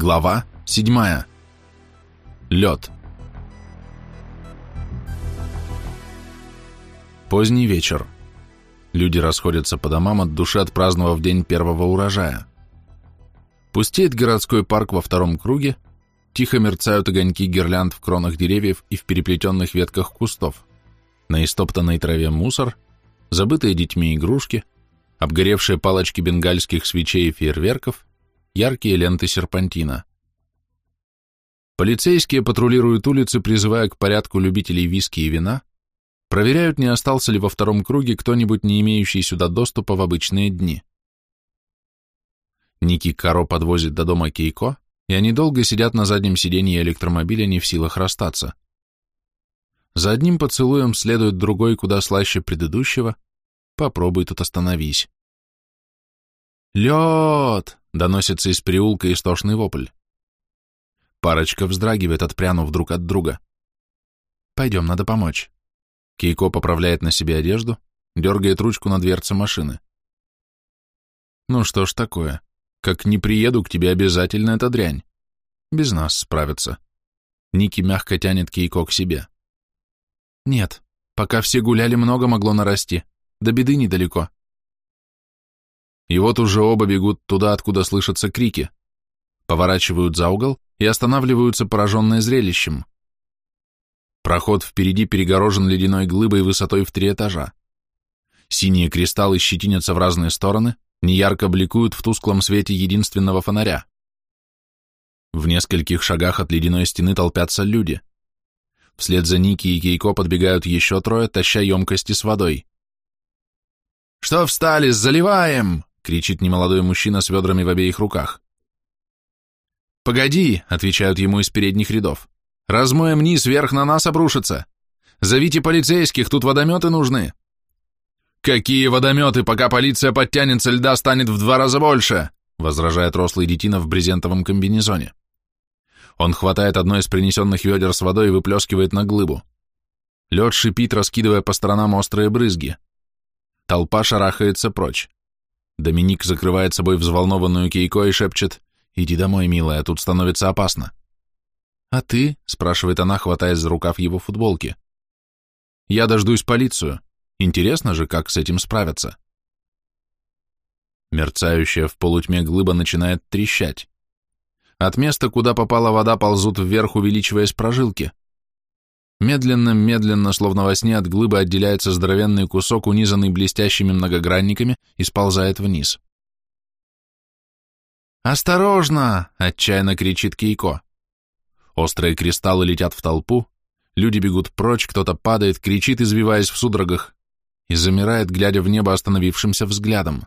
Глава 7. Лед. Поздний вечер. Люди расходятся по домам от души отпраздновав день первого урожая. Пустеет городской парк во втором круге, тихо мерцают огоньки гирлянд в кронах деревьев и в переплетенных ветках кустов. На истоптанной траве мусор, забытые детьми игрушки, обгоревшие палочки бенгальских свечей и фейерверков, яркие ленты серпантина. Полицейские патрулируют улицы, призывая к порядку любителей виски и вина, проверяют, не остался ли во втором круге кто-нибудь, не имеющий сюда доступа в обычные дни. Ники Каро подвозит до дома Кейко, и они долго сидят на заднем сиденье электромобиля, не в силах расстаться. За одним поцелуем следует другой, куда слаще предыдущего. Попробуй тут остановись. «Лед!» — доносится из переулка истошный вопль. Парочка вздрагивает, отпрянув друг от друга. «Пойдем, надо помочь». Кейко поправляет на себе одежду, дергает ручку на дверце машины. «Ну что ж такое? Как не приеду к тебе, обязательно эта дрянь. Без нас справятся». Ники мягко тянет Кейко к себе. «Нет, пока все гуляли, много могло нарасти. До беды недалеко. И вот уже оба бегут туда, откуда слышатся крики. Поворачивают за угол и останавливаются пораженные зрелищем. Проход впереди перегорожен ледяной глыбой высотой в три этажа. Синие кристаллы щетинятся в разные стороны, неярко бликуют в тусклом свете единственного фонаря. В нескольких шагах от ледяной стены толпятся люди. Вслед за Ники и Кейко подбегают еще трое, таща емкости с водой. «Что встали? Заливаем!» — кричит немолодой мужчина с ведрами в обеих руках. «Погоди!» — отвечают ему из передних рядов. «Размоем низ, вверх на нас обрушится! Зовите полицейских, тут водометы нужны!» «Какие водометы, пока полиция подтянется, льда станет в два раза больше!» — возражает рослый детина в брезентовом комбинезоне. Он хватает одно из принесенных ведер с водой и выплескивает на глыбу. Лед шипит, раскидывая по сторонам острые брызги. Толпа шарахается прочь. Доминик закрывает собой взволнованную Кейко и шепчет «Иди домой, милая, тут становится опасно». «А ты?» — спрашивает она, хватаясь за рукав его футболки. «Я дождусь полицию. Интересно же, как с этим справятся». Мерцающая в полутьме глыба начинает трещать. От места, куда попала вода, ползут вверх, увеличиваясь прожилки. Медленно-медленно, словно во сне, от глыбы отделяется здоровенный кусок, унизанный блестящими многогранниками, и сползает вниз. «Осторожно!» — отчаянно кричит Кейко. Острые кристаллы летят в толпу, люди бегут прочь, кто-то падает, кричит, извиваясь в судорогах, и замирает, глядя в небо остановившимся взглядом.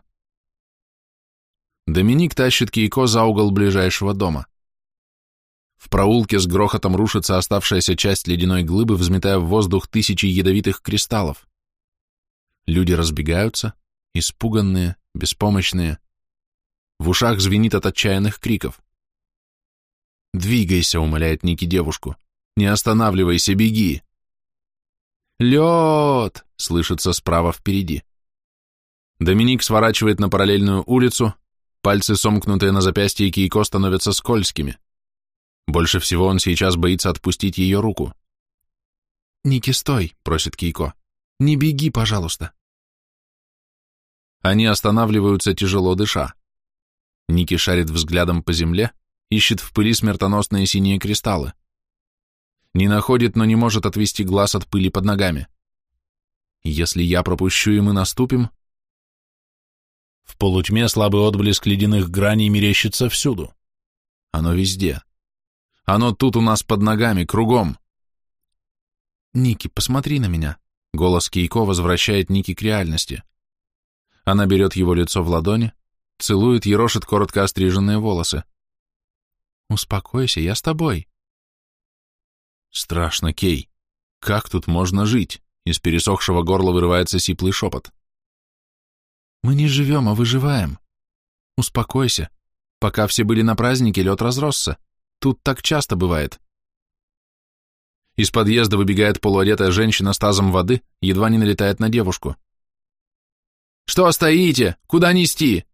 Доминик тащит Кейко за угол ближайшего дома. В проулке с грохотом рушится оставшаяся часть ледяной глыбы, взметая в воздух тысячи ядовитых кристаллов. Люди разбегаются, испуганные, беспомощные. В ушах звенит от отчаянных криков. «Двигайся», — умоляет Ники девушку. «Не останавливайся, беги!» «Лед!» — слышится справа впереди. Доминик сворачивает на параллельную улицу, пальцы, сомкнутые на запястье Кейко, становятся скользкими. Больше всего он сейчас боится отпустить ее руку. «Ники, стой!» — просит Кейко. «Не беги, пожалуйста!» Они останавливаются, тяжело дыша. Ники шарит взглядом по земле, ищет в пыли смертоносные синие кристаллы. Не находит, но не может отвести глаз от пыли под ногами. Если я пропущу и мы наступим... В полутьме слабый отблеск ледяных граней мерещится всюду. Оно везде. Оно тут у нас под ногами, кругом. Ники, посмотри на меня. Голос Кейко возвращает Ники к реальности. Она берет его лицо в ладони, целует, ерошит коротко остриженные волосы. Успокойся, я с тобой. Страшно, Кей. Как тут можно жить? Из пересохшего горла вырывается сиплый шепот. Мы не живем, а выживаем. Успокойся. Пока все были на празднике, лед разросся. Тут так часто бывает. Из подъезда выбегает полуодетая женщина с тазом воды, едва не налетает на девушку. «Что стоите? Куда нести?»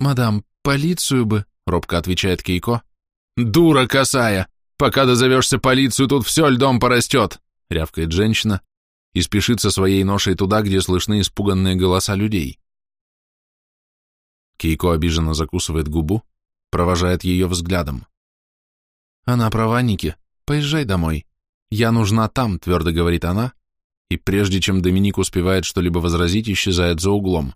«Мадам, полицию бы», — робко отвечает Кейко. «Дура косая! Пока дозовешься полицию, тут все льдом порастет!» — рявкает женщина и спешит со своей ношей туда, где слышны испуганные голоса людей. Кейко обиженно закусывает губу, провожает ее взглядом. «Она права, Ники. Поезжай домой. Я нужна там», — твердо говорит она, и прежде чем Доминик успевает что-либо возразить, исчезает за углом.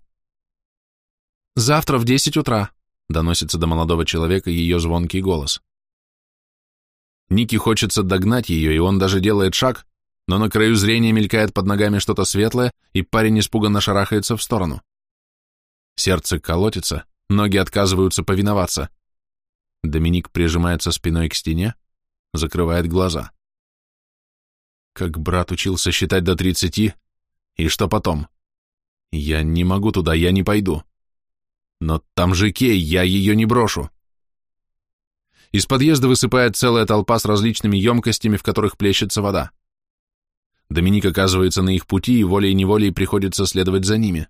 «Завтра в десять утра», — доносится до молодого человека ее звонкий голос. Ники хочется догнать ее, и он даже делает шаг, но на краю зрения мелькает под ногами что-то светлое, и парень испуганно шарахается в сторону. Сердце колотится, ноги отказываются повиноваться. Доминик прижимается спиной к стене, закрывает глаза. Как брат учился считать до тридцати, и что потом? Я не могу туда, я не пойду. Но там же Кей, я ее не брошу. Из подъезда высыпает целая толпа с различными емкостями, в которых плещется вода. Доминик оказывается на их пути, и волей-неволей приходится следовать за ними.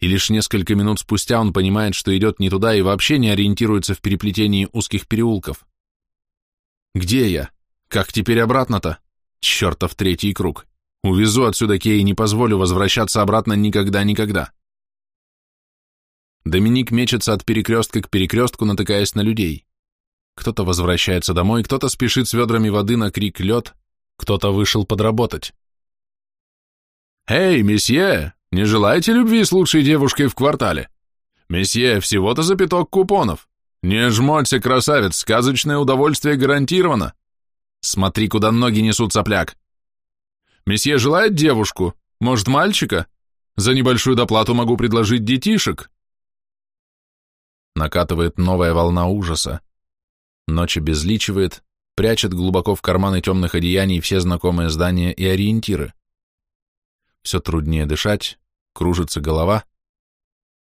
И лишь несколько минут спустя он понимает, что идет не туда и вообще не ориентируется в переплетении узких переулков. Где я? Как теперь обратно-то? Чертов третий круг. Увезу отсюда Кей и не позволю возвращаться обратно никогда-никогда. Доминик мечется от перекрестка к перекрестку, натыкаясь на людей. Кто-то возвращается домой, кто-то спешит с ведрами воды на крик «лед», кто-то вышел подработать. «Эй, месье, не желаете любви с лучшей девушкой в квартале? Месье, всего-то за пяток купонов. Не жмоться, красавец, сказочное удовольствие гарантировано. Смотри, куда ноги несут сопляк. Месье желает девушку? Может, мальчика? За небольшую доплату могу предложить детишек». Накатывает новая волна ужаса. Ночь обезличивает, прячет глубоко в карманы темных одеяний все знакомые здания и ориентиры. Все труднее дышать, кружится голова.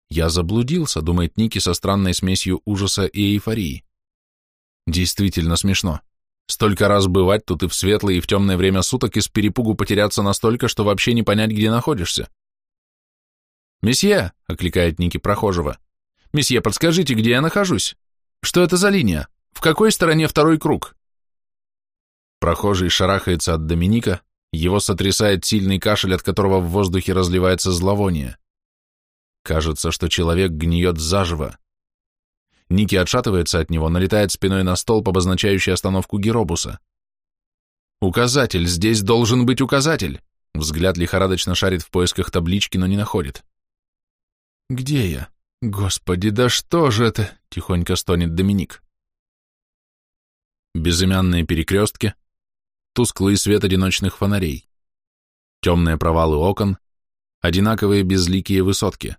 Я заблудился, думает Ники со странной смесью ужаса и эйфории. Действительно смешно. Столько раз бывать тут и в светлое, и в темное время суток, и с перепугу потеряться настолько, что вообще не понять, где находишься. «Месье!» — окликает Ники прохожего. «Месье, подскажите, где я нахожусь? Что это за линия?» В какой стороне второй круг? Прохожий шарахается от Доминика, его сотрясает сильный кашель, от которого в воздухе разливается зловоние. Кажется, что человек гниет заживо. Ники отшатывается от него, налетает спиной на столб, обозначающий остановку Геробуса. «Указатель! Здесь должен быть указатель!» Взгляд лихорадочно шарит в поисках таблички, но не находит. «Где я? Господи, да что же это?» — тихонько стонет Доминик безымянные перекрестки, тусклый свет одиночных фонарей, темные провалы окон, одинаковые безликие высотки.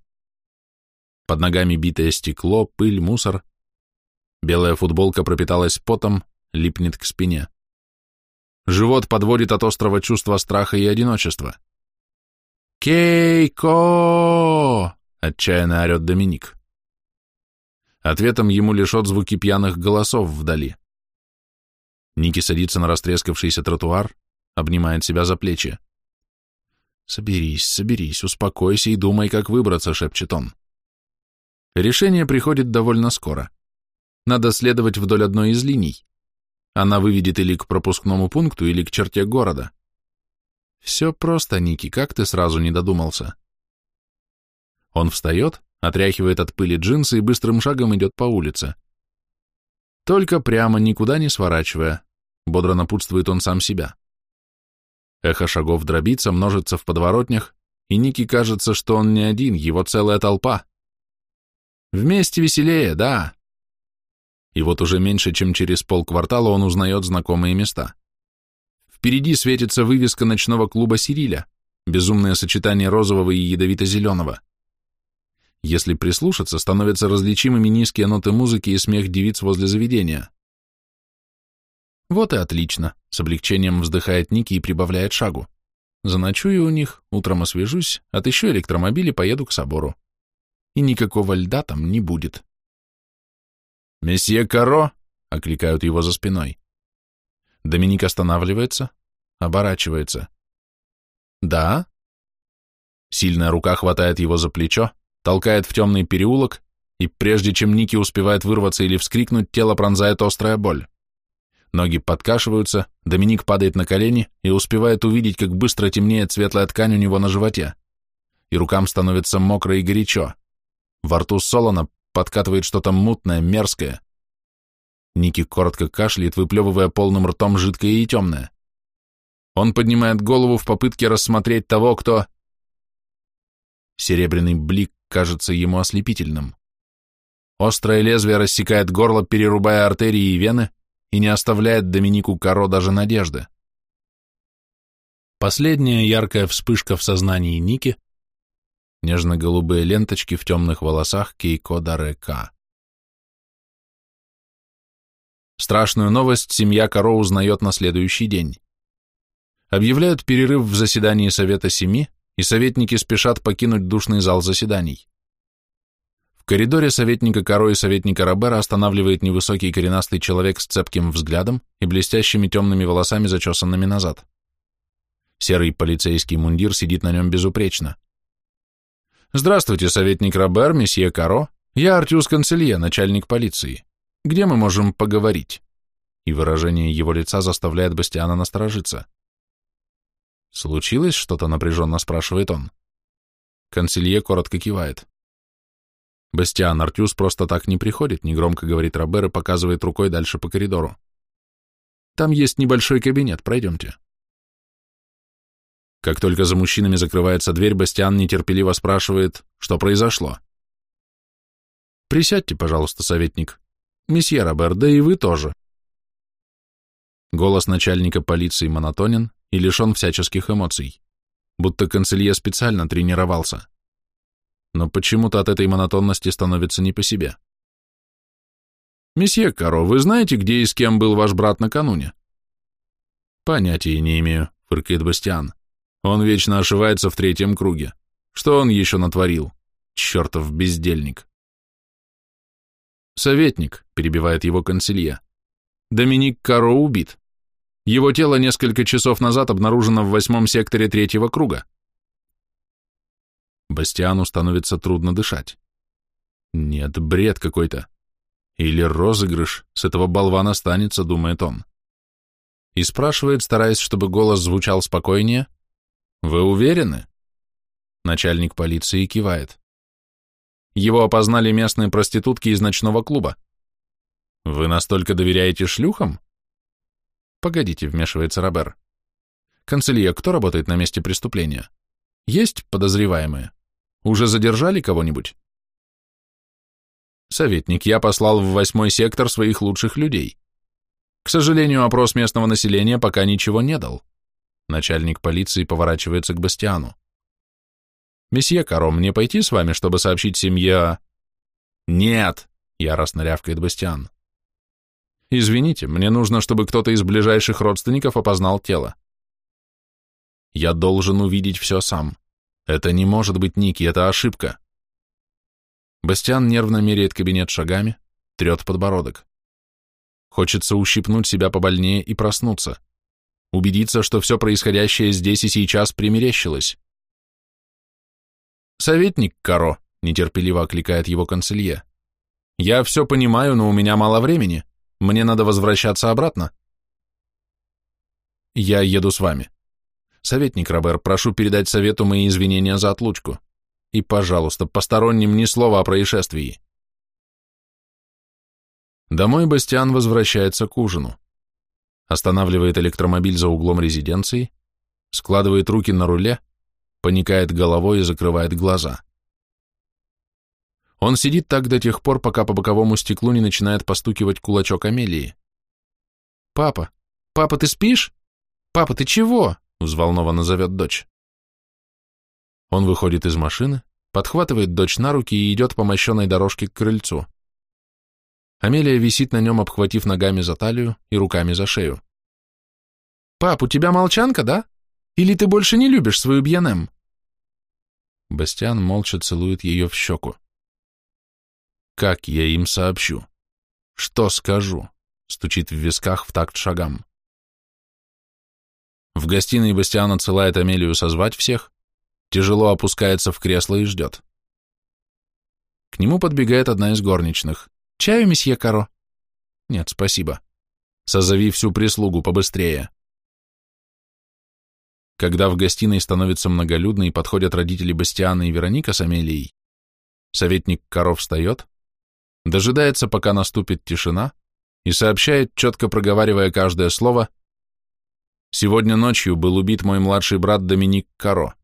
Под ногами битое стекло, пыль, мусор. Белая футболка пропиталась потом, липнет к спине. Живот подводит от острого чувства страха и одиночества. «Кейко!» — отчаянно орет Доминик. Ответом ему лишь отзвуки пьяных голосов вдали. Ники садится на растрескавшийся тротуар, обнимает себя за плечи. «Соберись, соберись, успокойся и думай, как выбраться», — шепчет он. Решение приходит довольно скоро. Надо следовать вдоль одной из линий. Она выведет или к пропускному пункту, или к черте города. Все просто, Ники, как ты сразу не додумался? Он встает, отряхивает от пыли джинсы и быстрым шагом идет по улице. Только прямо, никуда не сворачивая, бодро напутствует он сам себя. Эхо шагов дробится, множится в подворотнях, и Ники кажется, что он не один, его целая толпа. Вместе веселее, да. И вот уже меньше, чем через полквартала он узнает знакомые места. Впереди светится вывеска ночного клуба «Сириля», безумное сочетание розового и ядовито-зеленого. Если прислушаться, становятся различимыми низкие ноты музыки и смех девиц возле заведения. Вот и отлично, с облегчением вздыхает Ники и прибавляет шагу. Заночую у них, утром освежусь, отыщу электромобиль и поеду к собору. И никакого льда там не будет. «Месье Каро!» — окликают его за спиной. Доминик останавливается, оборачивается. «Да?» Сильная рука хватает его за плечо, толкает в темный переулок, и прежде чем Ники успевает вырваться или вскрикнуть, тело пронзает острая боль. Ноги подкашиваются, Доминик падает на колени и успевает увидеть, как быстро темнеет светлая ткань у него на животе. И рукам становится мокро и горячо. Во рту солоно, подкатывает что-то мутное, мерзкое. Ники коротко кашляет, выплевывая полным ртом жидкое и темное. Он поднимает голову в попытке рассмотреть того, кто... Серебряный блик кажется ему ослепительным. Острое лезвие рассекает горло, перерубая артерии и вены, и не оставляет Доминику Каро даже надежды. Последняя яркая вспышка в сознании Ники — нежно-голубые ленточки в темных волосах Кейко Дарека. Страшную новость семья Каро узнает на следующий день. Объявляют перерыв в заседании Совета Семи, и советники спешат покинуть душный зал заседаний. Коридоре советника Каро и советника Робера останавливает невысокий коренастый человек с цепким взглядом и блестящими темными волосами, зачесанными назад. Серый полицейский мундир сидит на нем безупречно. «Здравствуйте, советник Робер, месье Каро. Я Артюс Канцелье, начальник полиции. Где мы можем поговорить?» И выражение его лица заставляет Бастиана насторожиться. «Случилось что-то?» — напряженно спрашивает он. Консилье коротко кивает. Бастиан Артюс просто так не приходит, негромко говорит Робер и показывает рукой дальше по коридору. Там есть небольшой кабинет, пройдемте. Как только за мужчинами закрывается дверь, Бастиан нетерпеливо спрашивает, что произошло. «Присядьте, пожалуйста, советник. Месье Робер, да и вы тоже». Голос начальника полиции монотонен, и лишен всяческих эмоций, будто канцелье специально тренировался. Но почему-то от этой монотонности становится не по себе. «Месье Каро, вы знаете, где и с кем был ваш брат накануне?» «Понятия не имею», — фыркает Бастиан. «Он вечно ошивается в третьем круге. Что он еще натворил? Чертов бездельник!» «Советник», — перебивает его консилье. «Доминик Каро убит. Его тело несколько часов назад обнаружено в восьмом секторе третьего круга. Бастиану становится трудно дышать. Нет, бред какой-то. Или розыгрыш, с этого болвана останется, думает он. И спрашивает, стараясь, чтобы голос звучал спокойнее, «Вы уверены?» Начальник полиции кивает. Его опознали местные проститутки из ночного клуба. «Вы настолько доверяете шлюхам?» Погодите, вмешивается Робер. Канцелье, кто работает на месте преступления? Есть подозреваемые? Уже задержали кого-нибудь? Советник, я послал в восьмой сектор своих лучших людей. К сожалению, опрос местного населения пока ничего не дал. Начальник полиции поворачивается к Бастиану. «Месье Каро, мне пойти с вами, чтобы сообщить семье...» «Нет!» — яростно рявкает Бастиан. Извините, мне нужно, чтобы кто-то из ближайших родственников опознал тело. Я должен увидеть все сам. Это не может быть Ники, это ошибка. Бастиан нервно меряет кабинет шагами, трет подбородок. Хочется ущипнуть себя побольнее и проснуться. Убедиться, что все происходящее здесь и сейчас примерещилось. «Советник Каро», — нетерпеливо окликает его конселье. «Я все понимаю, но у меня мало времени. Мне надо возвращаться обратно. Я еду с вами. Советник Робер, прошу передать совету мои извинения за отлучку. И, пожалуйста, посторонним ни слова о происшествии. Домой Бастиан возвращается к ужину. Останавливает электромобиль за углом резиденции, складывает руки на руле, поникает головой и закрывает глаза. Он сидит так до тех пор, пока по боковому стеклу не начинает постукивать кулачок Амелии. «Папа! Папа, ты спишь? Папа, ты чего?» — взволнованно зовет дочь. Он выходит из машины, подхватывает дочь на руки и идет по мощенной дорожке к крыльцу. Амелия висит на нем, обхватив ногами за талию и руками за шею. «Пап, у тебя молчанка, да? Или ты больше не любишь свою Бьянем?» Бастиан молча целует ее в щеку. Как я им сообщу? Что скажу? Стучит в висках в такт шагам. В гостиной Бастиан отсылает Амелию созвать всех, тяжело опускается в кресло и ждет. К нему подбегает одна из горничных. «Чаю, месье Каро?» «Нет, спасибо. Созови всю прислугу побыстрее». Когда в гостиной становится многолюдно и подходят родители Бастиана и Вероника с Амелией, советник Каро встает, дожидается, пока наступит тишина, и сообщает, четко проговаривая каждое слово, «Сегодня ночью был убит мой младший брат Доминик Каро.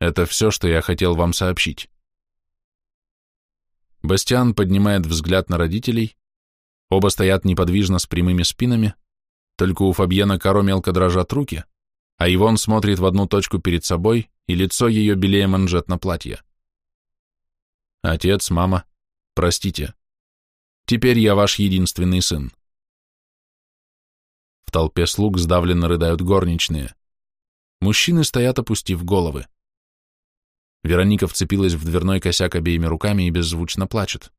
Это все, что я хотел вам сообщить». Бастиан поднимает взгляд на родителей, оба стоят неподвижно с прямыми спинами, только у Фабьена Каро мелко дрожат руки, а Ивон смотрит в одну точку перед собой, и лицо ее белее манжет на платье. Отец, мама, простите. Теперь я ваш единственный сын. Толпе слуг сдавленно рыдают горничные. Мужчины стоят, опустив головы. Вероника вцепилась в дверной косяк обеими руками и беззвучно плачет.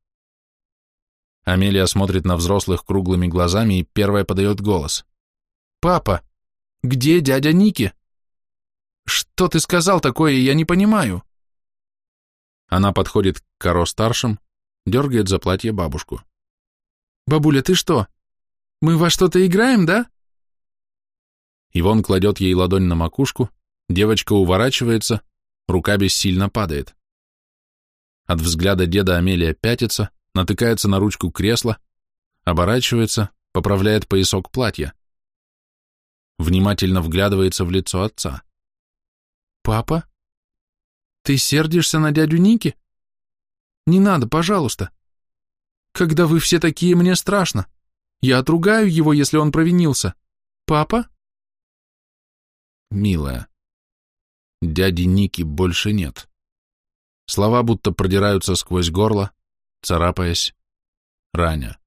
Амелия смотрит на взрослых круглыми глазами и первая подает голос. «Папа, где дядя Ники?» «Что ты сказал такое, я не понимаю». Она подходит к Каро-старшим, дергает за платье бабушку. «Бабуля, ты что? Мы во что-то играем, да?» Ивон кладет ей ладонь на макушку, девочка уворачивается, рука бессильно падает. От взгляда деда Амелия пятится, натыкается на ручку кресла, оборачивается, поправляет поясок платья. Внимательно вглядывается в лицо отца. «Папа? Ты сердишься на дядю Ники? Не надо, пожалуйста. Когда вы все такие, мне страшно. Я отругаю его, если он провинился. Папа?» «Милая, Дяди Ники больше нет. Слова будто продираются сквозь горло, царапаясь, раня.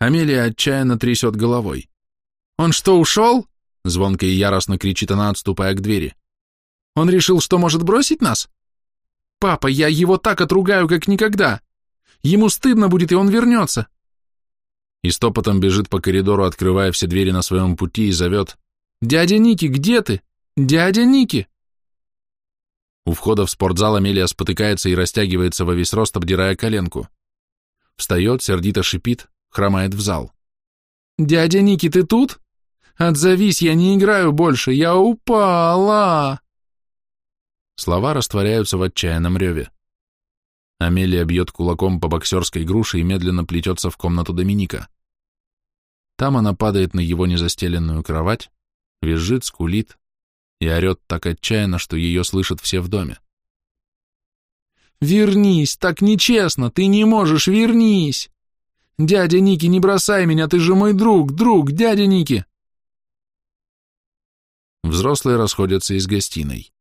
Амелия отчаянно трясет головой. «Он что, ушел?» — звонко и яростно кричит она, отступая к двери. «Он решил, что может бросить нас? Папа, я его так отругаю, как никогда. Ему стыдно будет, и он вернется». И стопотом бежит по коридору, открывая все двери на своем пути и зовет. «Дядя Ники, где ты? «Дядя Ники!» У входа в спортзал Амелия спотыкается и растягивается во весь рост, обдирая коленку. Встает, сердито шипит, хромает в зал. «Дядя Ники, ты тут? Отзовись, я не играю больше, я упала!» Слова растворяются в отчаянном реве. Амелия бьет кулаком по боксерской груше и медленно плетется в комнату Доминика. Там она падает на его незастеленную кровать, визжит, скулит, и орет так отчаянно, что ее слышат все в доме. «Вернись, так нечестно, ты не можешь, вернись! Дядя Ники, не бросай меня, ты же мой друг, друг, дядя Ники!» Взрослые расходятся из гостиной.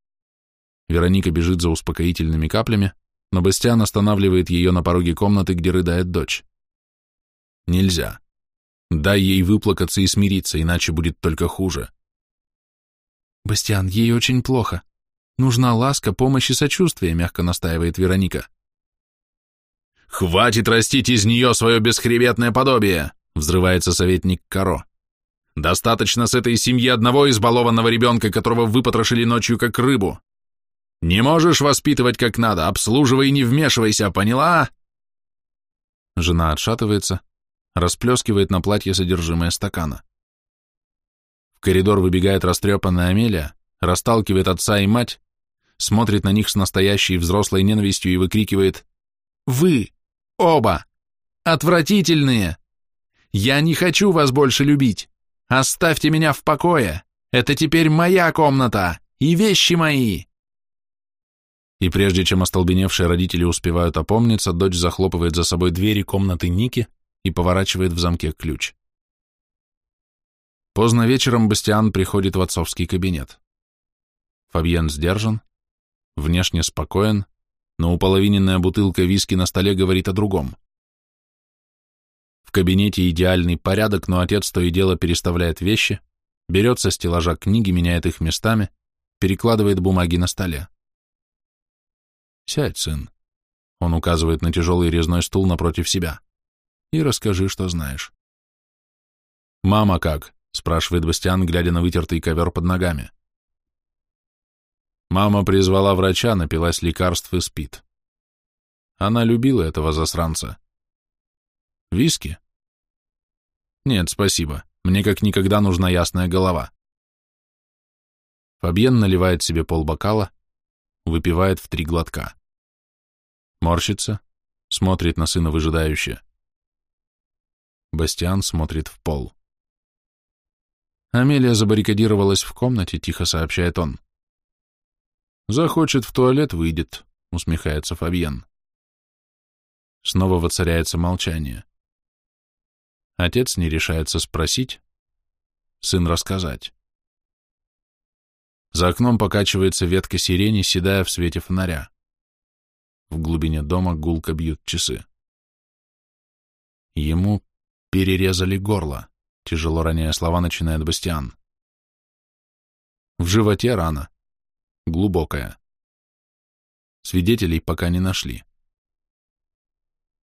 Вероника бежит за успокоительными каплями, но Бастиан останавливает ее на пороге комнаты, где рыдает дочь. «Нельзя. Дай ей выплакаться и смириться, иначе будет только хуже». «Бастиан, ей очень плохо. Нужна ласка, помощь и сочувствие», — мягко настаивает Вероника. «Хватит растить из нее свое бесхребетное подобие!» — взрывается советник Каро. «Достаточно с этой семьи одного избалованного ребенка, которого выпотрошили ночью как рыбу. Не можешь воспитывать как надо, обслуживай и не вмешивайся, поняла?» Жена отшатывается, расплескивает на платье содержимое стакана коридор выбегает растрепанная Амелия, расталкивает отца и мать, смотрит на них с настоящей взрослой ненавистью и выкрикивает «Вы! Оба! Отвратительные! Я не хочу вас больше любить! Оставьте меня в покое! Это теперь моя комната! И вещи мои!» И прежде чем остолбеневшие родители успевают опомниться, дочь захлопывает за собой двери комнаты Ники и поворачивает в замке ключ. Поздно вечером Бастиан приходит в отцовский кабинет. Фабьен сдержан, внешне спокоен, но уполовиненная бутылка виски на столе говорит о другом. В кабинете идеальный порядок, но отец то и дело переставляет вещи, берет со стеллажа книги, меняет их местами, перекладывает бумаги на столе. «Сядь, сын», — он указывает на тяжелый резной стул напротив себя, — «и расскажи, что знаешь». «Мама как?» Спрашивает Бастиан, глядя на вытертый ковер под ногами. Мама призвала врача, напилась лекарств и спит. Она любила этого засранца. Виски? Нет, спасибо. Мне как никогда нужна ясная голова. Фабьен наливает себе полбокала, выпивает в три глотка. Морщится, смотрит на сына выжидающе. Бастиан смотрит в пол. Амелия забаррикадировалась в комнате, тихо сообщает он. «Захочет в туалет, выйдет», — усмехается Фабьен. Снова воцаряется молчание. Отец не решается спросить, сын рассказать. За окном покачивается ветка сирени, седая в свете фонаря. В глубине дома гулко бьют часы. Ему перерезали горло, тяжело роняя слова, начинает Бастиан. В животе рана, глубокая. Свидетелей пока не нашли.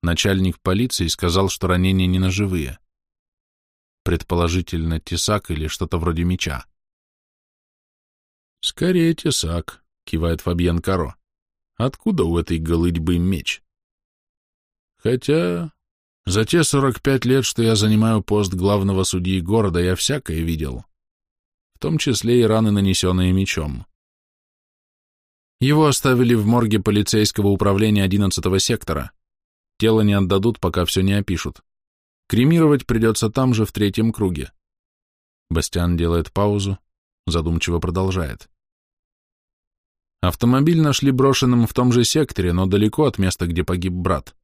Начальник полиции сказал, что ранения не ножевые. Предположительно, тесак или что-то вроде меча. «Скорее тесак», — кивает Фабьен Каро. «Откуда у этой голытьбы меч?» «Хотя за те сорок пять лет, что я занимаю пост главного судьи города, я всякое видел, в том числе и раны, нанесенные мечом. Его оставили в морге полицейского управления одиннадцатого сектора. Тело не отдадут, пока все не опишут. Кремировать придется там же, в третьем круге. Бастиан делает паузу, задумчиво продолжает. Автомобиль нашли брошенным в том же секторе, но далеко от места, где погиб брат.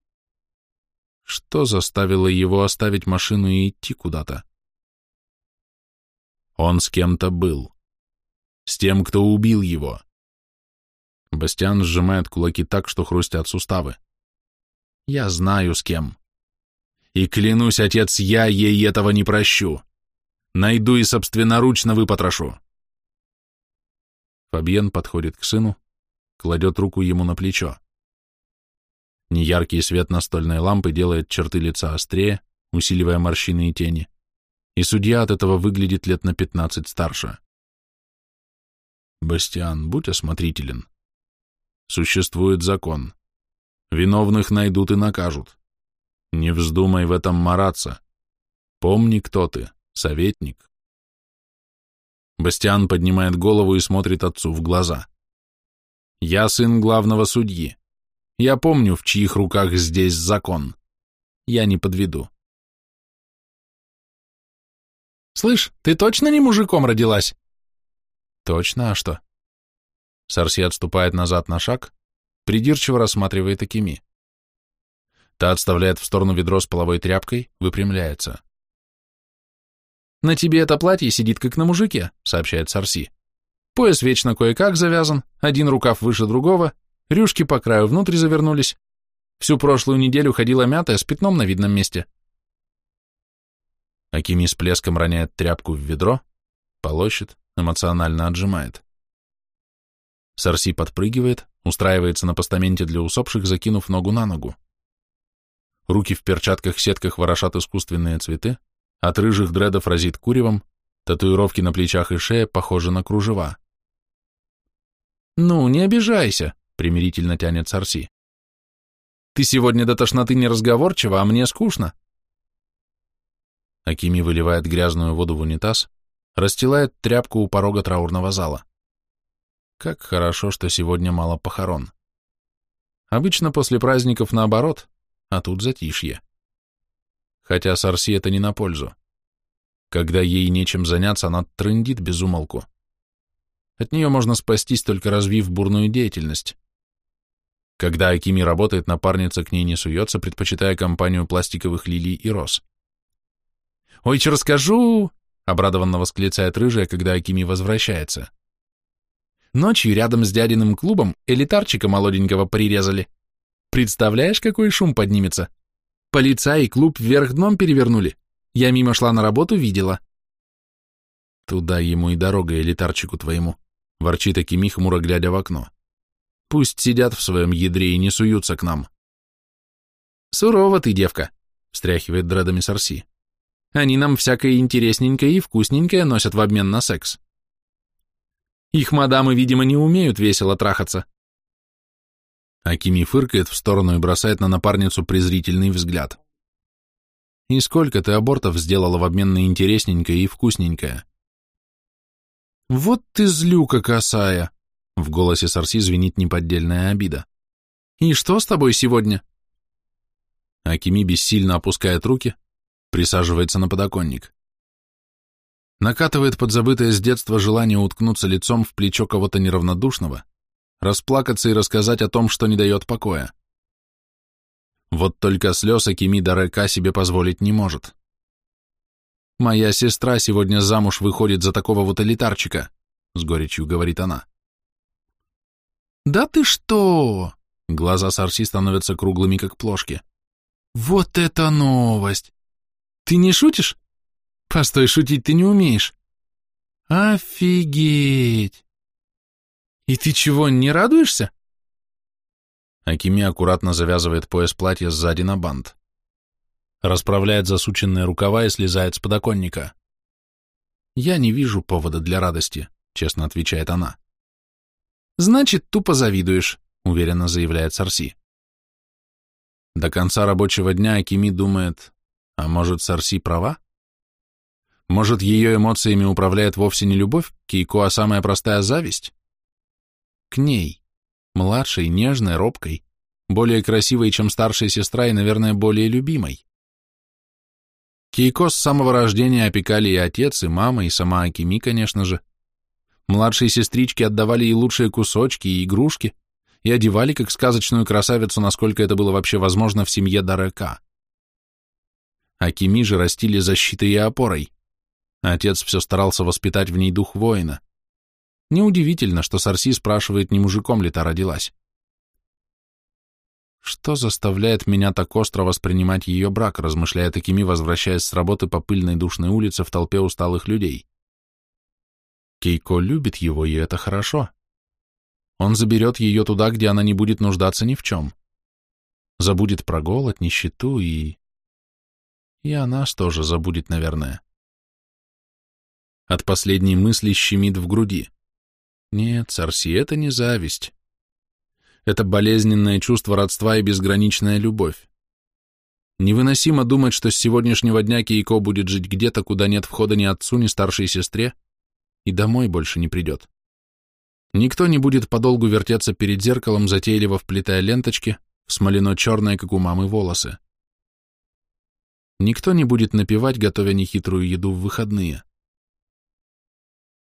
Что заставило его оставить машину и идти куда-то? Он с кем-то был. С тем, кто убил его. Бастиан сжимает кулаки так, что хрустят суставы. Я знаю, с кем. И клянусь, отец, я ей этого не прощу. Найду и собственноручно выпотрошу. Фабьен подходит к сыну, кладет руку ему на плечо. Неяркий свет настольной лампы делает черты лица острее, усиливая морщины и тени, и судья от этого выглядит лет на пятнадцать старше. Бастиан, будь осмотрителен. Существует закон. Виновных найдут и накажут. Не вздумай в этом мараться. Помни, кто ты, советник. Бастиан поднимает голову и смотрит отцу в глаза. Я сын главного судьи. Я помню, в чьих руках здесь закон. Я не подведу. «Слышь, ты точно не мужиком родилась?» «Точно, а что?» Сарси отступает назад на шаг, придирчиво рассматривает Акими. Та отставляет в сторону ведро с половой тряпкой, выпрямляется. «На тебе это платье сидит как на мужике», — сообщает Сарси. «Пояс вечно кое-как завязан, один рукав выше другого, рюшки по краю внутрь завернулись. Всю прошлую неделю ходила мятая с пятном на видном месте». Акими с плеском роняет тряпку в ведро, полощет, эмоционально отжимает. Сарси подпрыгивает, устраивается на постаменте для усопших, закинув ногу на ногу. Руки в перчатках-сетках ворошат искусственные цветы, от рыжих дредов разит куревом, татуировки на плечах и шее похожи на кружева. «Ну, не обижайся», — примирительно тянет Сарси. «Ты сегодня до тошноты не разговорчива, а мне скучно». Акими выливает грязную воду в унитаз, расстилает тряпку у порога траурного зала. Как хорошо, что сегодня мало похорон. Обычно после праздников наоборот, а тут затишье. Хотя Сарси это не на пользу. Когда ей нечем заняться, она трындит без умолку. От нее можно спастись, только развив бурную деятельность. Когда Акими работает, напарница к ней не суется, предпочитая компанию пластиковых лилий и роз. «Ой, че расскажу!» — обрадованно восклицает рыжая, когда Акими возвращается. Ночью рядом с дядиным клубом элитарчика молоденького прирезали. Представляешь, какой шум поднимется? Полицай и клуб вверх дном перевернули. Я мимо шла на работу, видела. Туда ему и дорога элитарчику твоему, ворчит Акими, хмуро глядя в окно. Пусть сидят в своем ядре и не суются к нам. Сурова ты, девка, встряхивает дредами Сарси. Они нам всякое интересненькое и вкусненькое носят в обмен на секс. Их мадамы, видимо, не умеют весело трахаться. Акими фыркает в сторону и бросает на напарницу презрительный взгляд. И сколько ты абортов сделала в обмен на интересненькое и вкусненькое? Вот ты злюка косая! В голосе Сарси звенит неподдельная обида. И что с тобой сегодня? Акими бессильно опускает руки, присаживается на подоконник. Накатывает подзабытое с детства желание уткнуться лицом в плечо кого-то неравнодушного, расплакаться и рассказать о том, что не дает покоя. Вот только слез Акими Дарека себе позволить не может. «Моя сестра сегодня замуж выходит за такого вот элитарчика», — с горечью говорит она. «Да ты что?» — глаза Сарси становятся круглыми, как плошки. «Вот это новость! Ты не шутишь? Постой, шутить ты не умеешь. Офигеть! И ты чего, не радуешься?» Акими аккуратно завязывает пояс платья сзади на бант. Расправляет засученные рукава и слезает с подоконника. «Я не вижу повода для радости», — честно отвечает она. «Значит, тупо завидуешь», — уверенно заявляет Сарси. До конца рабочего дня Акими думает, а может, Сарси права? Может, ее эмоциями управляет вовсе не любовь к Кейко, а самая простая зависть? К ней младшей, нежной, робкой, более красивой, чем старшая сестра и, наверное, более любимой. Кейко с самого рождения опекали и отец, и мама, и сама Акими, конечно же. Младшие сестрички отдавали ей лучшие кусочки и игрушки, и одевали как сказочную красавицу, насколько это было вообще возможно в семье Дарека. Акими же растили защитой и опорой. Отец все старался воспитать в ней дух воина. Неудивительно, что Сарси спрашивает, не мужиком ли та родилась. Что заставляет меня так остро воспринимать ее брак, размышляя такими, возвращаясь с работы по пыльной душной улице в толпе усталых людей? Кейко любит его, и это хорошо. Он заберет ее туда, где она не будет нуждаться ни в чем. Забудет про голод, нищету и... И она тоже забудет, наверное. От последней мысли щемит в груди. Нет, Сарси, это не зависть. Это болезненное чувство родства и безграничная любовь. Невыносимо думать, что с сегодняшнего дня Кейко будет жить где-то, куда нет входа ни отцу, ни старшей сестре, и домой больше не придет. Никто не будет подолгу вертеться перед зеркалом, затейливо вплетая ленточки, в смолено-черные, как у мамы, волосы. Никто не будет напевать, готовя нехитрую еду в выходные.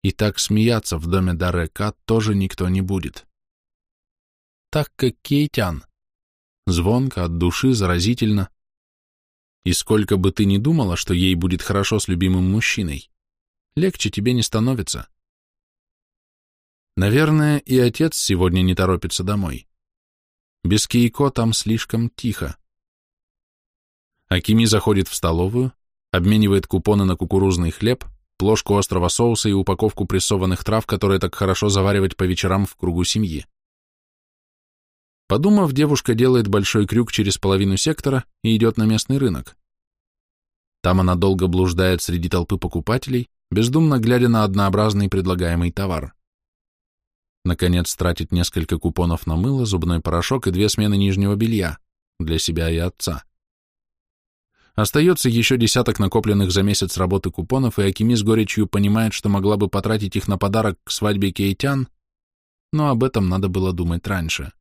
И так смеяться в доме Дарека тоже никто не будет. Так, как Кейтян. Звонко, от души, заразительно. И сколько бы ты ни думала, что ей будет хорошо с любимым мужчиной, легче тебе не становится. Наверное, и отец сегодня не торопится домой. Без Кейко там слишком тихо. Акими заходит в столовую, обменивает купоны на кукурузный хлеб, плошку острого соуса и упаковку прессованных трав, которые так хорошо заваривать по вечерам в кругу семьи. Подумав, девушка делает большой крюк через половину сектора и идет на местный рынок. Там она долго блуждает среди толпы покупателей, бездумно глядя на однообразный предлагаемый товар. Наконец тратит несколько купонов на мыло, зубной порошок и две смены нижнего белья для себя и отца. Остается еще десяток накопленных за месяц работы купонов, и Акими с горечью понимает, что могла бы потратить их на подарок к свадьбе Кейтян, но об этом надо было думать раньше.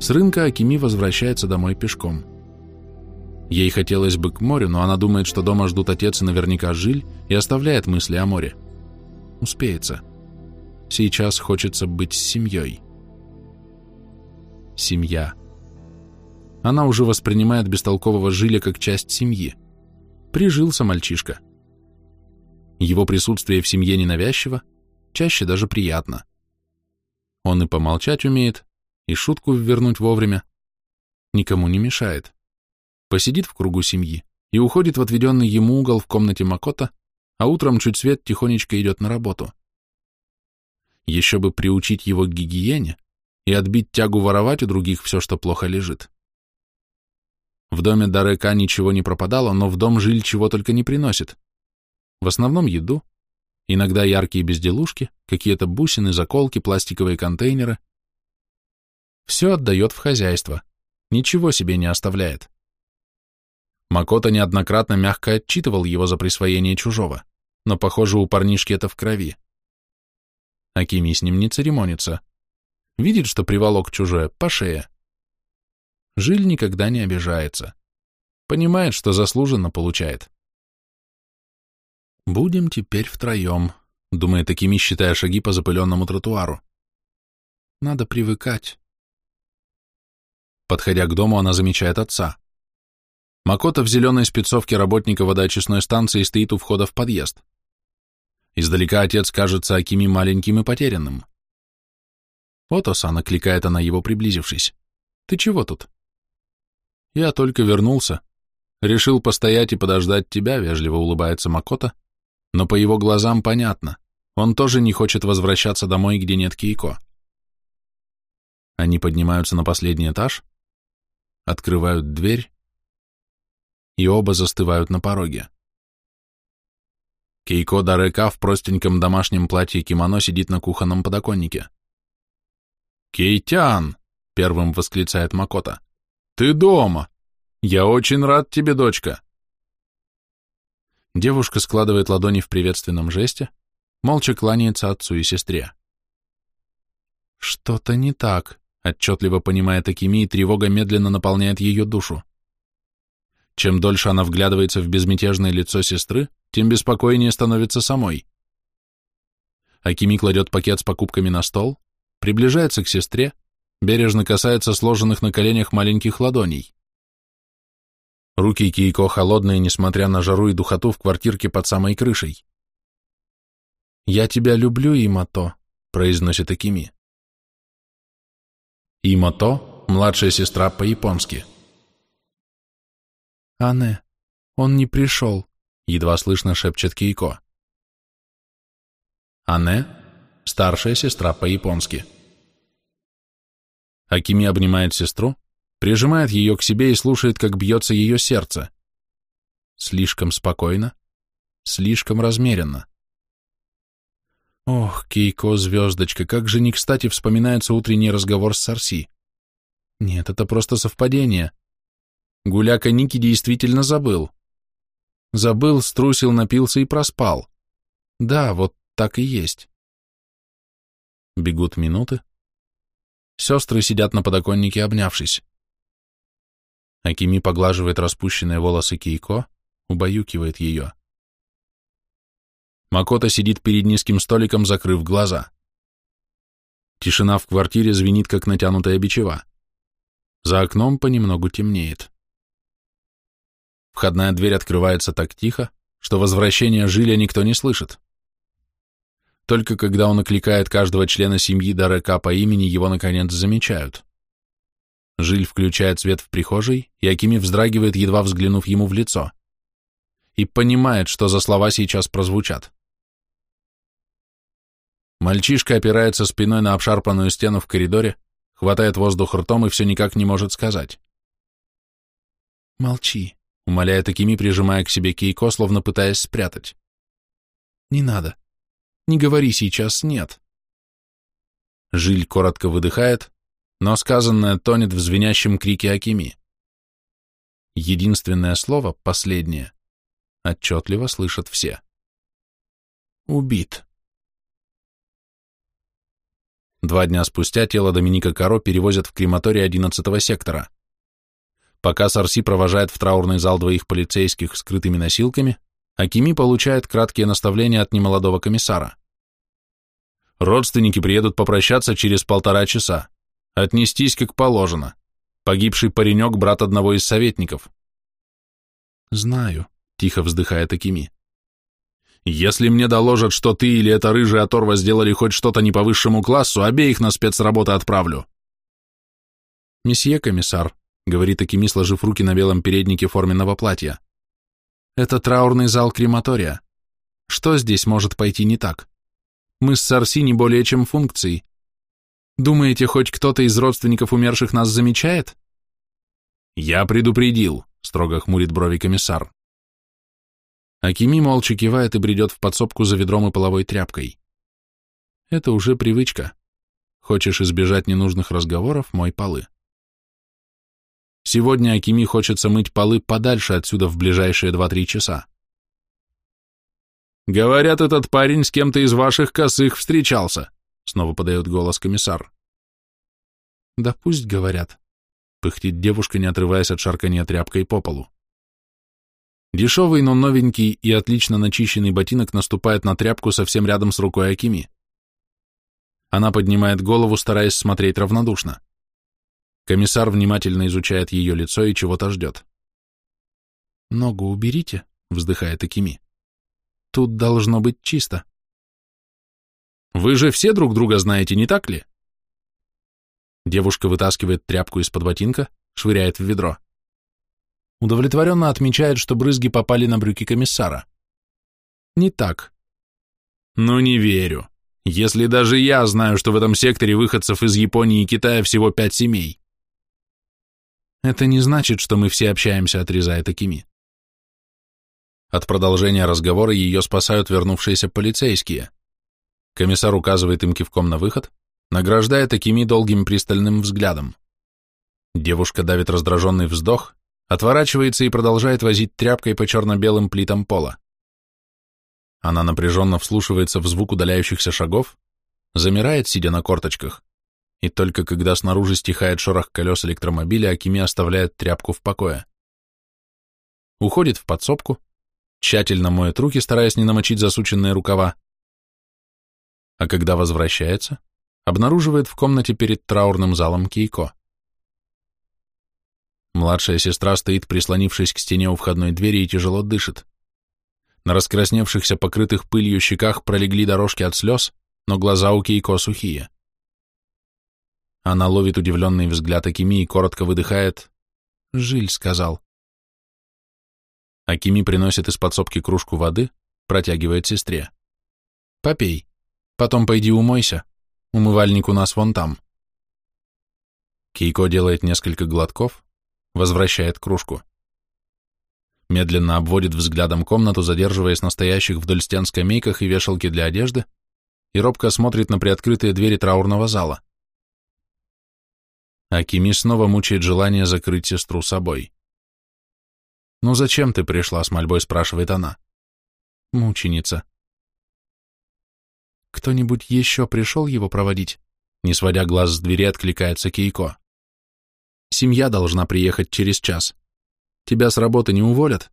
С рынка Акими возвращается домой пешком. Ей хотелось бы к морю, но она думает, что дома ждут отец и наверняка Жиль, и оставляет мысли о море. Успеется. Сейчас хочется быть с семьей семья. Она уже воспринимает бестолкового Жиля как часть семьи. Прижился мальчишка. Его присутствие в семье ненавязчиво, чаще даже приятно. Он и помолчать умеет, и шутку ввернуть вовремя. Никому не мешает. Посидит в кругу семьи и уходит в отведенный ему угол в комнате Макота, а утром чуть свет тихонечко идет на работу. Еще бы приучить его к гигиене, и отбить тягу воровать у других все, что плохо лежит. В доме Дарека ничего не пропадало, но в дом жиль чего только не приносит. В основном еду, иногда яркие безделушки, какие-то бусины, заколки, пластиковые контейнеры. Все отдает в хозяйство, ничего себе не оставляет. Макота неоднократно мягко отчитывал его за присвоение чужого, но, похоже, у парнишки это в крови. Акими с ним не церемонится. Видит, что приволок чужое, по шее. Жиль никогда не обижается. Понимает, что заслуженно получает. «Будем теперь втроем», — думает Акими, считая шаги по запыленному тротуару. «Надо привыкать». Подходя к дому, она замечает отца. Макота в зеленой спецовке работника водоочистной станции стоит у входа в подъезд. Издалека отец кажется Акими маленьким и потерянным. «Ото-сан», — окликает она его, приблизившись. «Ты чего тут?» «Я только вернулся. Решил постоять и подождать тебя», — вежливо улыбается Макота, но по его глазам понятно, он тоже не хочет возвращаться домой, где нет Кейко. Они поднимаются на последний этаж, открывают дверь, и оба застывают на пороге. Кейко Дарека в простеньком домашнем платье кимоно сидит на кухонном подоконнике. «Кейтян!» — первым восклицает Макота. «Ты дома! Я очень рад тебе, дочка!» Девушка складывает ладони в приветственном жесте, молча кланяется отцу и сестре. «Что-то не так», — отчетливо понимая Акими, и тревога медленно наполняет ее душу. Чем дольше она вглядывается в безмятежное лицо сестры, тем беспокойнее становится самой. Акими кладет пакет с покупками на стол, приближается к сестре, бережно касается сложенных на коленях маленьких ладоней. Руки Кейко холодные, несмотря на жару и духоту в квартирке под самой крышей. «Я тебя люблю, Имато», — произносит Акими. Имато — младшая сестра по-японски. «Ане, он не пришел», — едва слышно шепчет Кейко. Ане — старшая сестра по-японски. Акими обнимает сестру, прижимает ее к себе и слушает, как бьется ее сердце. Слишком спокойно, слишком размеренно. Ох, Кейко, звездочка, как же не кстати вспоминается утренний разговор с Сарси. Нет, это просто совпадение. Гуляка Ники действительно забыл. Забыл, струсил, напился и проспал. Да, вот так и есть. Бегут минуты. Сестры сидят на подоконнике, обнявшись. Акими поглаживает распущенные волосы Кейко, убаюкивает ее. Макота сидит перед низким столиком, закрыв глаза. Тишина в квартире звенит, как натянутая бичева. За окном понемногу темнеет. Входная дверь открывается так тихо, что возвращение Жиля никто не слышит. Только когда он окликает каждого члена семьи Дарека по имени, его наконец замечают. Жиль включает свет в прихожей, и Акими вздрагивает, едва взглянув ему в лицо. И понимает, что за слова сейчас прозвучат. Мальчишка опирается спиной на обшарпанную стену в коридоре, хватает воздух ртом и все никак не может сказать. «Молчи», — умоляет Акими, прижимая к себе Кейко, словно пытаясь спрятать. «Не надо. Не говори сейчас «нет». Жиль коротко выдыхает, но сказанное тонет в звенящем крике Акими. Единственное слово, последнее, отчетливо слышат все. Убит. Два дня спустя тело Доминика Каро перевозят в крематорий 11-го сектора. Пока Сарси провожает в траурный зал двоих полицейских скрытыми носилками, Акими получает краткие наставления от немолодого комиссара. Родственники приедут попрощаться через полтора часа. Отнестись как положено. Погибший паренек – брат одного из советников. Знаю, тихо вздыхает Акими. Если мне доложат, что ты или эта рыжая оторва сделали хоть что-то не по высшему классу, обеих на спецработы отправлю. Месье комиссар, говорит Акими, сложив руки на белом переднике форменного платья. Это траурный зал крематория. Что здесь может пойти не так? Мы с Сарси не более чем функции. Думаете, хоть кто-то из родственников умерших нас замечает? Я предупредил, строго хмурит брови комиссар. Акими молча кивает и бредет в подсобку за ведром и половой тряпкой. Это уже привычка. Хочешь избежать ненужных разговоров, мой полы. Сегодня Акими хочется мыть полы подальше отсюда в ближайшие два-три часа. «Говорят, этот парень с кем-то из ваших косых встречался», — снова подает голос комиссар. «Да пусть говорят», — пыхтит девушка, не отрываясь от шарканья тряпкой по полу. Дешевый, но новенький и отлично начищенный ботинок наступает на тряпку совсем рядом с рукой Акими. Она поднимает голову, стараясь смотреть равнодушно. Комиссар внимательно изучает ее лицо и чего-то ждет. «Ногу уберите», — вздыхает Акими. «Тут должно быть чисто». «Вы же все друг друга знаете, не так ли?» Девушка вытаскивает тряпку из-под ботинка, швыряет в ведро удовлетворенно отмечает, что брызги попали на брюки комиссара. Не так. Ну не верю. Если даже я знаю, что в этом секторе выходцев из Японии и Китая всего пять семей. Это не значит, что мы все общаемся, отрезает Акими. От продолжения разговора ее спасают вернувшиеся полицейские. Комиссар указывает им кивком на выход, награждает Акими долгим пристальным взглядом. Девушка давит раздраженный вздох, отворачивается и продолжает возить тряпкой по черно-белым плитам пола. Она напряженно вслушивается в звук удаляющихся шагов, замирает, сидя на корточках, и только когда снаружи стихает шорох колес электромобиля, Акими оставляет тряпку в покое. Уходит в подсобку, тщательно моет руки, стараясь не намочить засученные рукава, а когда возвращается, обнаруживает в комнате перед траурным залом Кейко. Младшая сестра стоит, прислонившись к стене у входной двери и тяжело дышит. На раскрасневшихся, покрытых пылью щеках пролегли дорожки от слез, но глаза у Кейко сухие. Она ловит удивленный взгляд Акими и коротко выдыхает «Жиль», — сказал. Акими приносит из подсобки кружку воды, протягивает сестре. «Попей. Потом пойди умойся. Умывальник у нас вон там». Кейко делает несколько глотков, возвращает кружку. Медленно обводит взглядом комнату, задерживаясь на стоящих вдоль стен скамейках и вешалке для одежды, и робко смотрит на приоткрытые двери траурного зала. Акими снова мучает желание закрыть сестру собой. «Ну зачем ты пришла?» — с мольбой спрашивает она. «Мученица». «Кто-нибудь еще пришел его проводить?» Не сводя глаз с двери, откликается Кейко. Семья должна приехать через час. Тебя с работы не уволят?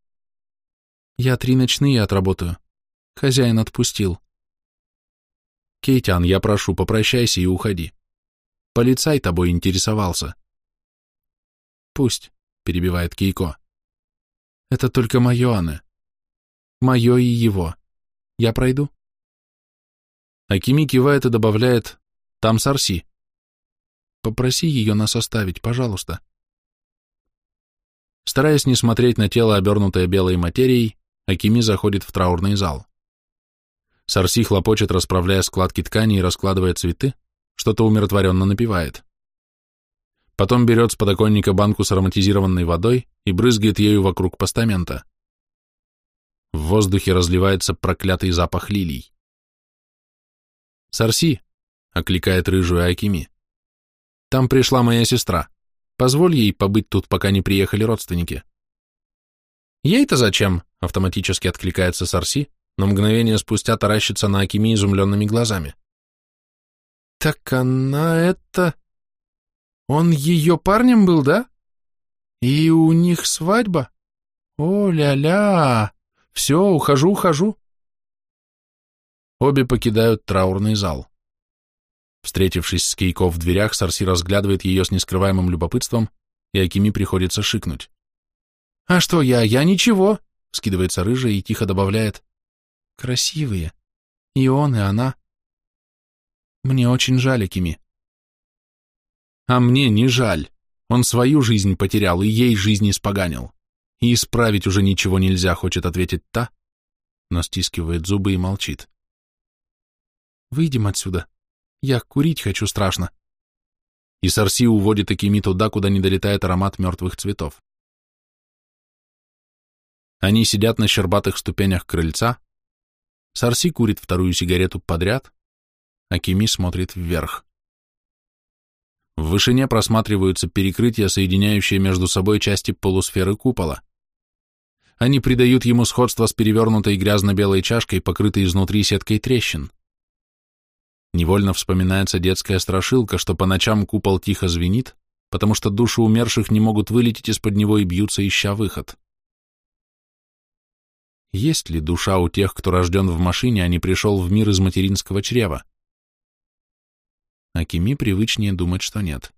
Я три ночные отработаю. Хозяин отпустил. Кейтян, я прошу, попрощайся и уходи. Полицай тобой интересовался. Пусть, перебивает Кейко. Это только мое, Анне. Мое и его. Я пройду? Акими кивает и добавляет, там Сарси. Попроси ее нас оставить, пожалуйста. Стараясь не смотреть на тело, обернутое белой материей, Акими заходит в траурный зал. Сарси хлопочет, расправляя складки ткани и раскладывая цветы, что-то умиротворенно напевает. Потом берет с подоконника банку с ароматизированной водой и брызгает ею вокруг постамента. В воздухе разливается проклятый запах лилий. «Сарси!» — окликает рыжую Акими. Там пришла моя сестра. Позволь ей побыть тут, пока не приехали родственники. Ей-то зачем? Автоматически откликается Сарси, но мгновение спустя таращится на Акими изумленными глазами. Так она это... Он ее парнем был, да? И у них свадьба? О, ля-ля! Все, ухожу, ухожу. Обе покидают траурный зал. Встретившись с Кейко в дверях, Сарси разглядывает ее с нескрываемым любопытством, и Акими приходится шикнуть. «А что я? Я ничего!» — скидывается рыжая и тихо добавляет. «Красивые. И он, и она. Мне очень жаль, Акими». «А мне не жаль. Он свою жизнь потерял и ей жизнь испоганил. И исправить уже ничего нельзя, хочет ответить та, но стискивает зубы и молчит. «Выйдем отсюда», я курить хочу страшно. И Сарси уводит Акими туда, куда не долетает аромат мертвых цветов. Они сидят на щербатых ступенях крыльца, Сарси курит вторую сигарету подряд, а Кими смотрит вверх. В вышине просматриваются перекрытия, соединяющие между собой части полусферы купола. Они придают ему сходство с перевернутой грязно-белой чашкой, покрытой изнутри сеткой трещин. Невольно вспоминается детская страшилка, что по ночам купол тихо звенит, потому что души умерших не могут вылететь из-под него и бьются, ища выход. Есть ли душа у тех, кто рожден в машине, а не пришел в мир из материнского чрева? Акими привычнее думать, что нет.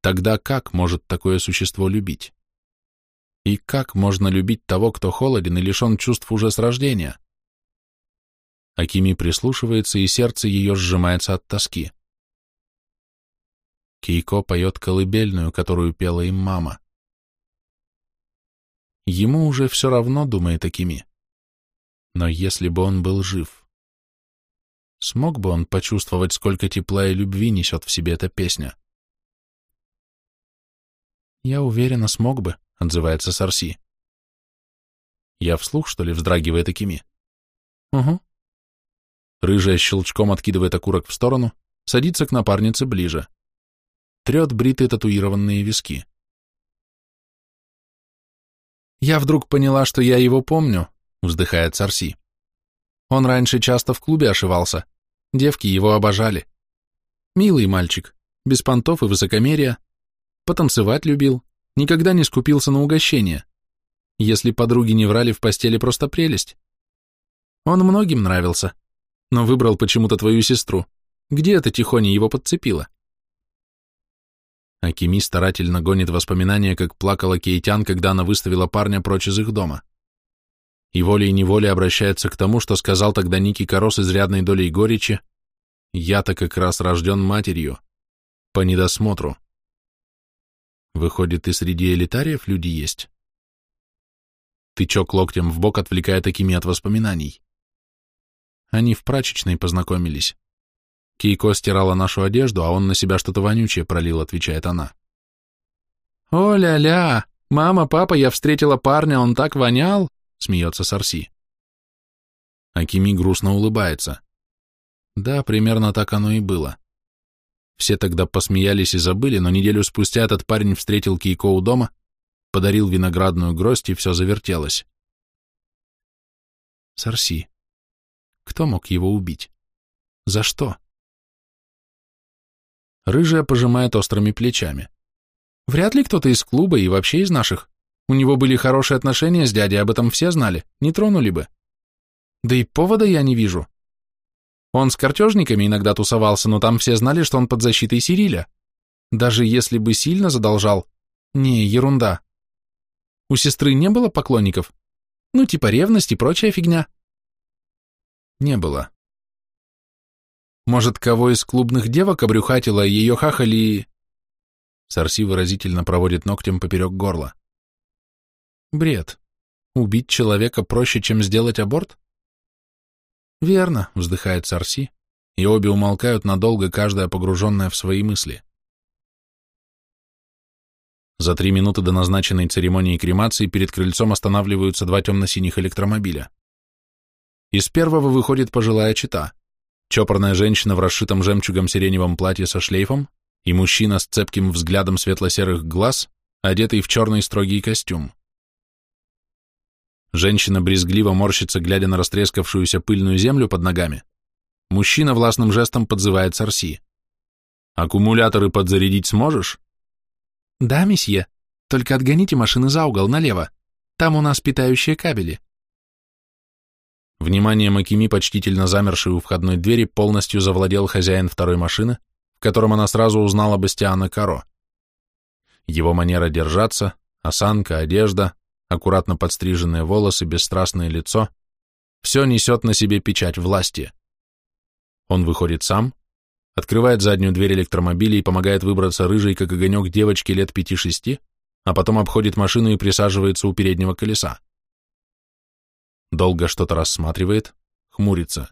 Тогда как может такое существо любить? И как можно любить того, кто холоден и лишен чувств уже с рождения? Акими прислушивается, и сердце ее сжимается от тоски. Кейко поет колыбельную, которую пела им мама. Ему уже все равно, думает Акими. Но если бы он был жив, смог бы он почувствовать, сколько тепла и любви несет в себе эта песня? «Я уверена, смог бы», — отзывается Сарси. «Я вслух, что ли?» — вздрагивает Акими. «Угу». Рыжая щелчком откидывает окурок в сторону, садится к напарнице ближе. Трет бритые татуированные виски. «Я вдруг поняла, что я его помню», — вздыхает Сарси. «Он раньше часто в клубе ошивался. Девки его обожали. Милый мальчик, без понтов и высокомерия. Потанцевать любил, никогда не скупился на угощение. Если подруги не врали в постели, просто прелесть. Он многим нравился, но выбрал почему-то твою сестру. Где эта тихоня его подцепила?» Акими старательно гонит воспоминания, как плакала Кейтян, когда она выставила парня прочь из их дома. И волей-неволей обращается к тому, что сказал тогда Ники Корос изрядной долей горечи, «Я-то как раз рожден матерью, по недосмотру». Выходит, и среди элитариев люди есть? Тычок локтем в бок отвлекает Акими от воспоминаний. Они в прачечной познакомились. Кейко стирала нашу одежду, а он на себя что-то вонючее пролил, отвечает она. «О-ля-ля! Мама, папа, я встретила парня, он так вонял!» — смеется Сарси. Акими грустно улыбается. Да, примерно так оно и было. Все тогда посмеялись и забыли, но неделю спустя этот парень встретил Кейко у дома, подарил виноградную гроздь, и все завертелось. Сарси. Кто мог его убить? За что? Рыжая пожимает острыми плечами. Вряд ли кто-то из клуба и вообще из наших. У него были хорошие отношения с дядей, об этом все знали, не тронули бы. Да и повода я не вижу. Он с картежниками иногда тусовался, но там все знали, что он под защитой Сириля. Даже если бы сильно задолжал. Не, ерунда. У сестры не было поклонников? Ну, типа ревность и прочая фигня. Не было. Может, кого из клубных девок обрюхатила, ее хахали и... Сарси выразительно проводит ногтем поперек горла. Бред. Убить человека проще, чем сделать аборт? Верно, вздыхает Сарси, и обе умолкают надолго, каждая погруженная в свои мысли. За три минуты до назначенной церемонии кремации перед крыльцом останавливаются два темно-синих электромобиля. Из первого выходит пожилая чита чопорная женщина в расшитом жемчугом сиреневом платье со шлейфом и мужчина с цепким взглядом светло-серых глаз, одетый в черный строгий костюм. Женщина брезгливо морщится, глядя на растрескавшуюся пыльную землю под ногами. Мужчина властным жестом подзывает Сарси. «Аккумуляторы подзарядить сможешь?» «Да, месье. Только отгоните машины за угол, налево. Там у нас питающие кабели». Внимание Макими, почтительно замершей у входной двери, полностью завладел хозяин второй машины, в котором она сразу узнала Бастиана Каро. Его манера держаться, осанка, одежда, аккуратно подстриженные волосы, бесстрастное лицо — все несет на себе печать власти. Он выходит сам, открывает заднюю дверь электромобиля и помогает выбраться рыжей, как огонек девочки лет пяти-шести, а потом обходит машину и присаживается у переднего колеса. Долго что-то рассматривает, хмурится.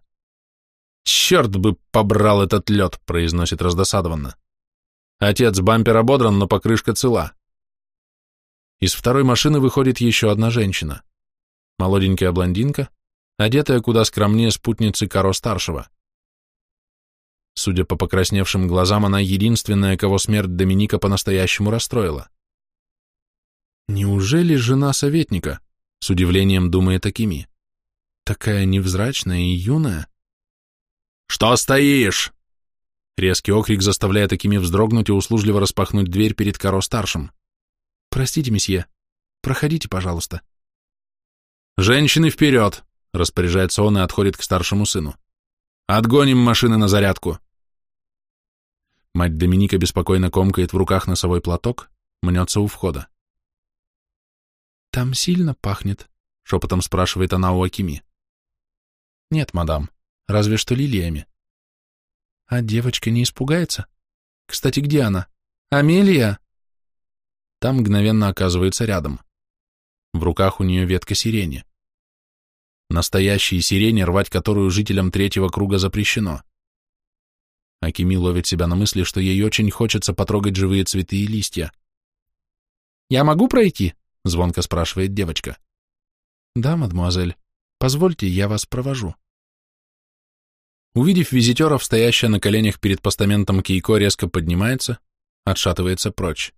«Черт бы побрал этот лед!» — произносит раздосадованно. Отец бампер ободран, но покрышка цела. Из второй машины выходит еще одна женщина. Молоденькая блондинка, одетая куда скромнее спутницы Каро-старшего. Судя по покрасневшим глазам, она единственная, кого смерть Доминика по-настоящему расстроила. Неужели жена советника? С удивлением думает Акими. Такая невзрачная и юная. «Что стоишь?» Резкий окрик заставляет Акими вздрогнуть и услужливо распахнуть дверь перед Каро-старшим. «Простите, месье. Проходите, пожалуйста». «Женщины вперед!» — распоряжается он и отходит к старшему сыну. «Отгоним машины на зарядку!» Мать Доминика беспокойно комкает в руках носовой платок, мнется у входа. «Там сильно пахнет?» — шепотом спрашивает она у Акими. «Нет, мадам, разве что лилиями». «А девочка не испугается? Кстати, где она? Амелия!» Там мгновенно оказывается рядом. В руках у нее ветка сирени. Настоящие сирени, рвать которую жителям третьего круга запрещено. Акими ловит себя на мысли, что ей очень хочется потрогать живые цветы и листья. «Я могу пройти?» — звонко спрашивает девочка. «Да, мадемуазель. Позвольте, я вас провожу». Увидев визитеров, стоящая на коленях перед постаментом Кейко резко поднимается, отшатывается прочь.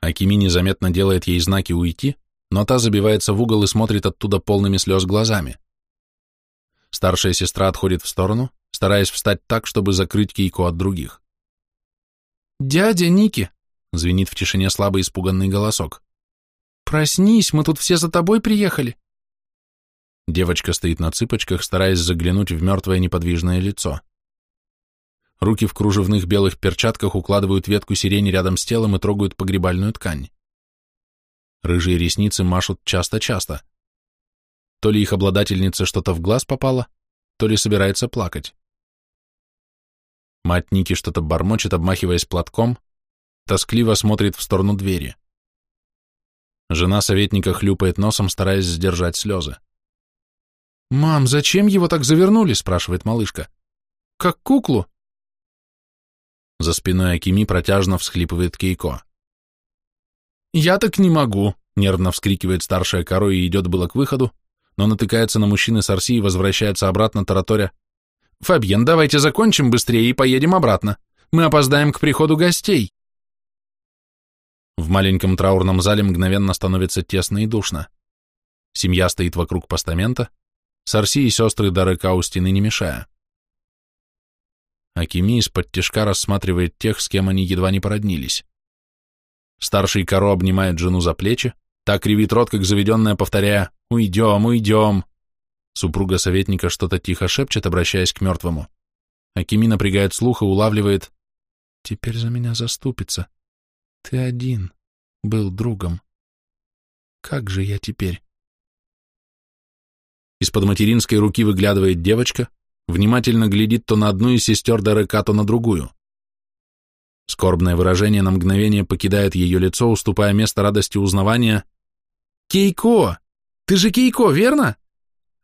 Акими незаметно делает ей знаки уйти, но та забивается в угол и смотрит оттуда полными слез глазами. Старшая сестра отходит в сторону, стараясь встать так, чтобы закрыть Кейко от других. «Дядя Ники!» — звенит в тишине слабый испуганный голосок. «Проснись, мы тут все за тобой приехали!» Девочка стоит на цыпочках, стараясь заглянуть в мертвое неподвижное лицо. Руки в кружевных белых перчатках укладывают ветку сирени рядом с телом и трогают погребальную ткань. Рыжие ресницы машут часто-часто. То ли их обладательнице что-то в глаз попало, то ли собирается плакать. Мать Ники что-то бормочет, обмахиваясь платком, тоскливо смотрит в сторону двери. Жена советника хлюпает носом, стараясь сдержать слезы. «Мам, зачем его так завернули?» — спрашивает малышка. «Как куклу?» За спиной Акими протяжно всхлипывает Кейко. «Я так не могу!» — нервно вскрикивает старшая коро и идет было к выходу, но натыкается на мужчины с Арси и возвращается обратно тараторя. «Фабьен, давайте закончим быстрее и поедем обратно. Мы опоздаем к приходу гостей!» В маленьком траурном зале мгновенно становится тесно и душно. Семья стоит вокруг постамента, Сарси и сестры Дарека у стены не мешая. Акими из-под тишка рассматривает тех, с кем они едва не породнились. Старший Каро обнимает жену за плечи, так кривит рот, как заведенная, повторяя «Уйдем, уйдем!». Супруга советника что-то тихо шепчет, обращаясь к мертвому. Акими напрягает слух и улавливает «Теперь за меня заступится. Ты один. Был другом. Как же я теперь?» Из-под материнской руки выглядывает девочка, внимательно глядит то на одну из сестер Дерека, то на другую. Скорбное выражение на мгновение покидает ее лицо, уступая место радости узнавания. «Кейко! Ты же Кейко, верно?»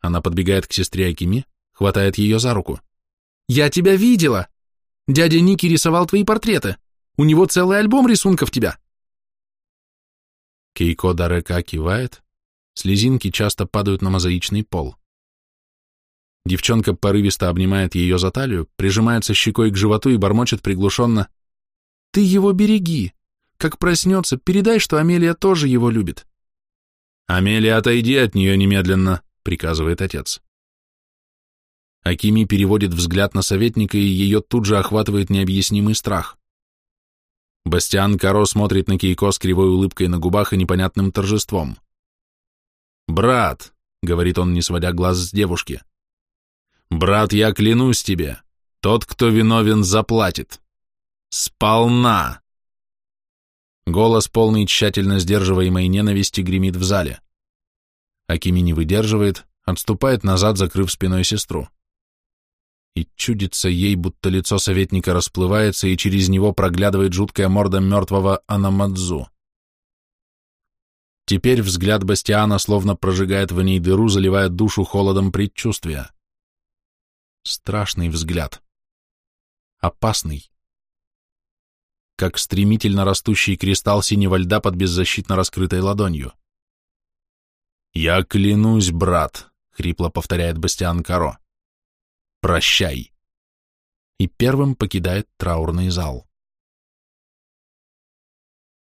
Она подбегает к сестре Акими, хватает ее за руку. «Я тебя видела! Дядя Ники рисовал твои портреты. У него целый альбом рисунков тебя!» Кейко Дарека кивает, Слезинки часто падают на мозаичный пол. Девчонка порывисто обнимает ее за талию, прижимается щекой к животу и бормочет приглушенно. «Ты его береги! Как проснется, передай, что Амелия тоже его любит!» «Амелия, отойди от нее немедленно!» — приказывает отец. Акими переводит взгляд на советника, и ее тут же охватывает необъяснимый страх. Бастиан Каро смотрит на Кейко с кривой улыбкой на губах и непонятным торжеством. «Брат», — говорит он, не сводя глаз с девушки, — «брат, я клянусь тебе, тот, кто виновен, заплатит. Сполна!» Голос, полный тщательно сдерживаемой ненависти, гремит в зале. Акими не выдерживает, отступает назад, закрыв спиной сестру. И чудится ей, будто лицо советника расплывается, и через него проглядывает жуткая морда мертвого Анамадзу. Теперь взгляд Бастиана словно прожигает в ней дыру, заливая душу холодом предчувствия. Страшный взгляд. Опасный. как стремительно растущий кристалл синего льда под беззащитно раскрытой ладонью. «Я клянусь, брат», — хрипло повторяет Бастиан Каро. «Прощай». И первым покидает траурный зал.